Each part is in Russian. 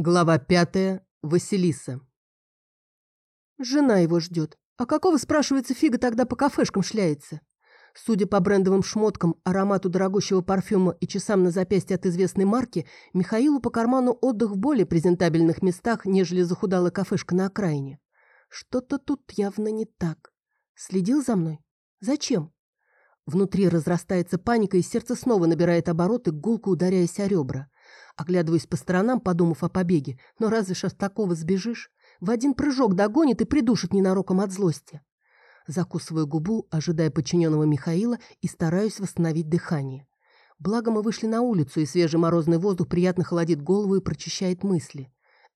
Глава пятая. Василиса. Жена его ждет. А какого, спрашивается, фига тогда по кафешкам шляется? Судя по брендовым шмоткам, аромату дорогущего парфюма и часам на запястье от известной марки, Михаилу по карману отдых в более презентабельных местах, нежели захудалая кафешка на окраине. Что-то тут явно не так. Следил за мной? Зачем? Внутри разрастается паника, и сердце снова набирает обороты, гулко ударяясь о ребра. Оглядываюсь по сторонам, подумав о побеге. Но разве ж от такого сбежишь? В один прыжок догонит и придушит ненароком от злости. Закусываю губу, ожидая подчиненного Михаила, и стараюсь восстановить дыхание. Благо мы вышли на улицу, и свежий морозный воздух приятно холодит голову и прочищает мысли.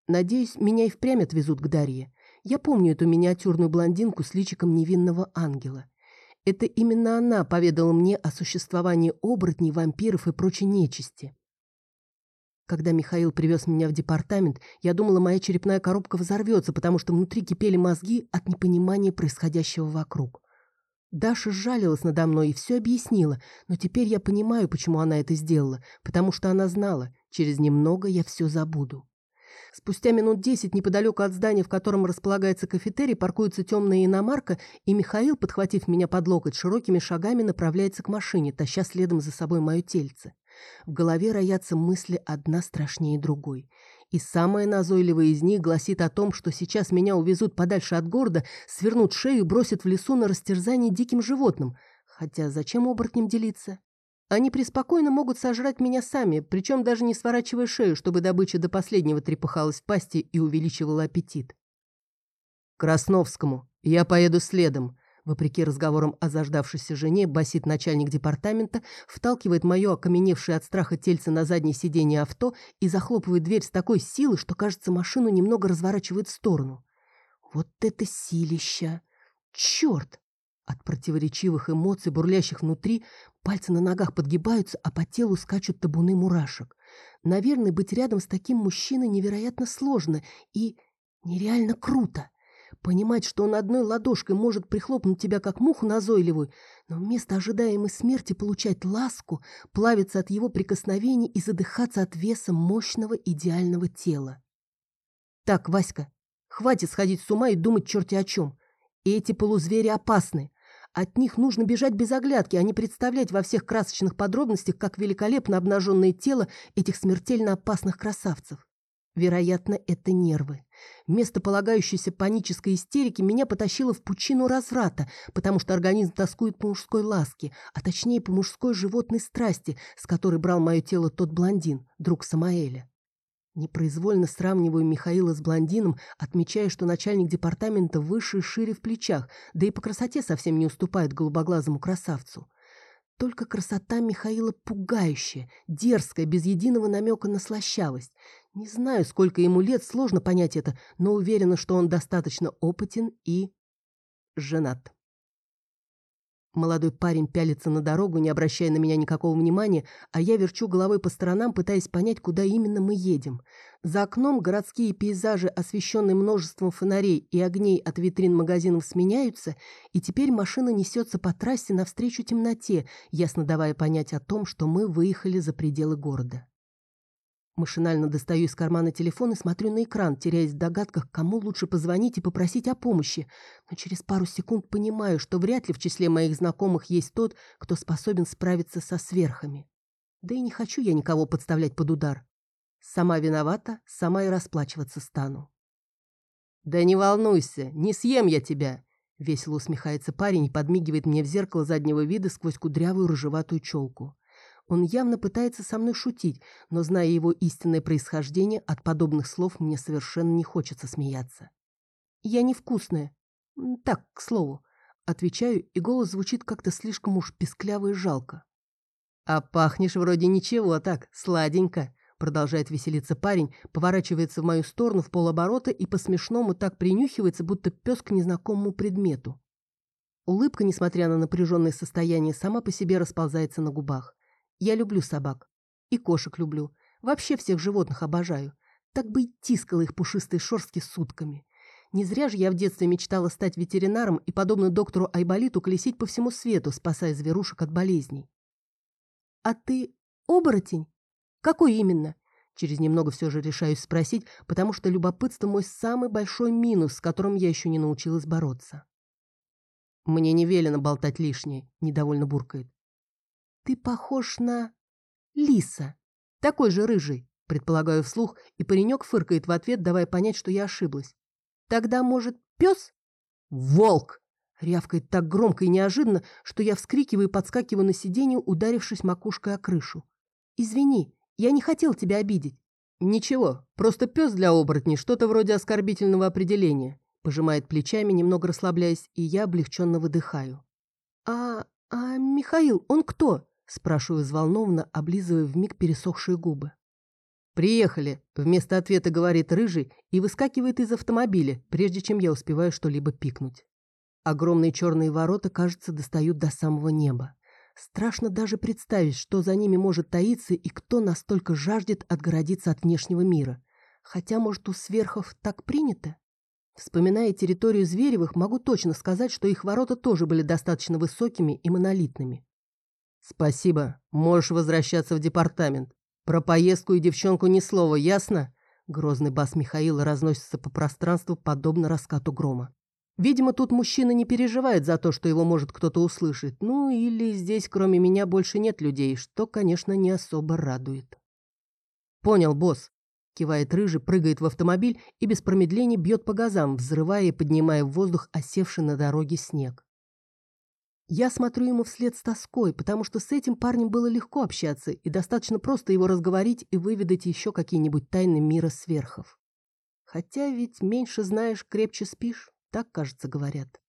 Надеюсь, меня и впрямь отвезут к Дарье. Я помню эту миниатюрную блондинку с личиком невинного ангела. Это именно она поведала мне о существовании оборотней, вампиров и прочей нечисти. Когда Михаил привез меня в департамент, я думала, моя черепная коробка взорвется, потому что внутри кипели мозги от непонимания происходящего вокруг. Даша сжалилась надо мной и все объяснила, но теперь я понимаю, почему она это сделала, потому что она знала, через немного я все забуду. Спустя минут десять неподалеку от здания, в котором располагается кафетерий, паркуется темная иномарка, и Михаил, подхватив меня под локоть, широкими шагами направляется к машине, таща следом за собой мое тельце. В голове роятся мысли одна страшнее другой. И самая назойливая из них гласит о том, что сейчас меня увезут подальше от города, свернут шею и бросят в лесу на растерзание диким животным. Хотя зачем оборотням делиться? Они преспокойно могут сожрать меня сами, причем даже не сворачивая шею, чтобы добыча до последнего трепыхалась в пасти и увеличивала аппетит. «Красновскому. Я поеду следом», Вопреки разговорам о заждавшейся жене, басит начальник департамента, вталкивает мое окаменевшее от страха тельце на заднее сиденье авто и захлопывает дверь с такой силой, что, кажется, машину немного разворачивает в сторону. Вот это силища! Черт! От противоречивых эмоций, бурлящих внутри, пальцы на ногах подгибаются, а по телу скачут табуны мурашек. Наверное, быть рядом с таким мужчиной невероятно сложно и нереально круто. Понимать, что он одной ладошкой может прихлопнуть тебя, как муху назойливую, но вместо ожидаемой смерти получать ласку, плавиться от его прикосновений и задыхаться от веса мощного идеального тела. Так, Васька, хватит сходить с ума и думать черти о чем. Эти полузвери опасны. От них нужно бежать без оглядки, а не представлять во всех красочных подробностях, как великолепно обнаженное тело этих смертельно опасных красавцев. Вероятно, это нервы. Вместо полагающейся панической истерики меня потащило в пучину разврата, потому что организм тоскует по мужской ласке, а точнее по мужской животной страсти, с которой брал мое тело тот блондин, друг Самаэля. Непроизвольно сравниваю Михаила с блондином, отмечая, что начальник департамента выше и шире в плечах, да и по красоте совсем не уступает голубоглазому красавцу. Только красота Михаила пугающая, дерзкая, без единого намека на слащавость. Не знаю, сколько ему лет, сложно понять это, но уверена, что он достаточно опытен и... женат. Молодой парень пялится на дорогу, не обращая на меня никакого внимания, а я верчу головой по сторонам, пытаясь понять, куда именно мы едем. За окном городские пейзажи, освещенные множеством фонарей и огней от витрин магазинов, сменяются, и теперь машина несется по трассе навстречу темноте, ясно давая понять о том, что мы выехали за пределы города. Машинально достаю из кармана телефон и смотрю на экран, теряясь в догадках, кому лучше позвонить и попросить о помощи. Но через пару секунд понимаю, что вряд ли в числе моих знакомых есть тот, кто способен справиться со сверхами. Да и не хочу я никого подставлять под удар. Сама виновата, сама и расплачиваться стану. «Да не волнуйся, не съем я тебя!» Весело усмехается парень и подмигивает мне в зеркало заднего вида сквозь кудрявую рыжеватую челку. Он явно пытается со мной шутить, но, зная его истинное происхождение, от подобных слов мне совершенно не хочется смеяться. «Я невкусная. Так, к слову». Отвечаю, и голос звучит как-то слишком уж пескляво и жалко. «А пахнешь вроде ничего так, сладенько», продолжает веселиться парень, поворачивается в мою сторону в полоборота и по-смешному так принюхивается, будто пес к незнакомому предмету. Улыбка, несмотря на напряженное состояние, сама по себе расползается на губах. Я люблю собак. И кошек люблю. Вообще всех животных обожаю. Так бы и тискала их пушистые шорстки сутками. Не зря же я в детстве мечтала стать ветеринаром и, подобно доктору Айболиту, колесить по всему свету, спасая зверушек от болезней. «А ты оборотень? Какой именно?» Через немного все же решаюсь спросить, потому что любопытство мой самый большой минус, с которым я еще не научилась бороться. «Мне не велено болтать лишнее», — недовольно буркает. «Ты похож на... лиса. Такой же рыжий», — предполагаю вслух, и паренек фыркает в ответ, давая понять, что я ошиблась. «Тогда, может, пес?» «Волк!» — рявкает так громко и неожиданно, что я вскрикиваю и подскакиваю на сиденье, ударившись макушкой о крышу. «Извини, я не хотел тебя обидеть». «Ничего, просто пес для оборотней, что-то вроде оскорбительного определения», пожимает плечами, немного расслабляясь, и я облегченно выдыхаю. «А... а Михаил, он кто?» Спрашиваю взволнованно, облизывая вмиг пересохшие губы. «Приехали», — вместо ответа говорит Рыжий и выскакивает из автомобиля, прежде чем я успеваю что-либо пикнуть. Огромные черные ворота, кажется, достают до самого неба. Страшно даже представить, что за ними может таиться и кто настолько жаждет отгородиться от внешнего мира. Хотя, может, у сверхов так принято? Вспоминая территорию Зверевых, могу точно сказать, что их ворота тоже были достаточно высокими и монолитными. «Спасибо. Можешь возвращаться в департамент. Про поездку и девчонку ни слова, ясно?» Грозный бас Михаила разносится по пространству, подобно раскату грома. Видимо, тут мужчина не переживает за то, что его может кто-то услышать. Ну, или здесь кроме меня больше нет людей, что, конечно, не особо радует. «Понял, босс», — кивает рыжий, прыгает в автомобиль и без промедлений бьет по газам, взрывая и поднимая в воздух осевший на дороге снег. Я смотрю ему вслед с тоской, потому что с этим парнем было легко общаться и достаточно просто его разговорить и выведать еще какие-нибудь тайны мира сверхов. Хотя ведь меньше знаешь, крепче спишь. Так, кажется, говорят.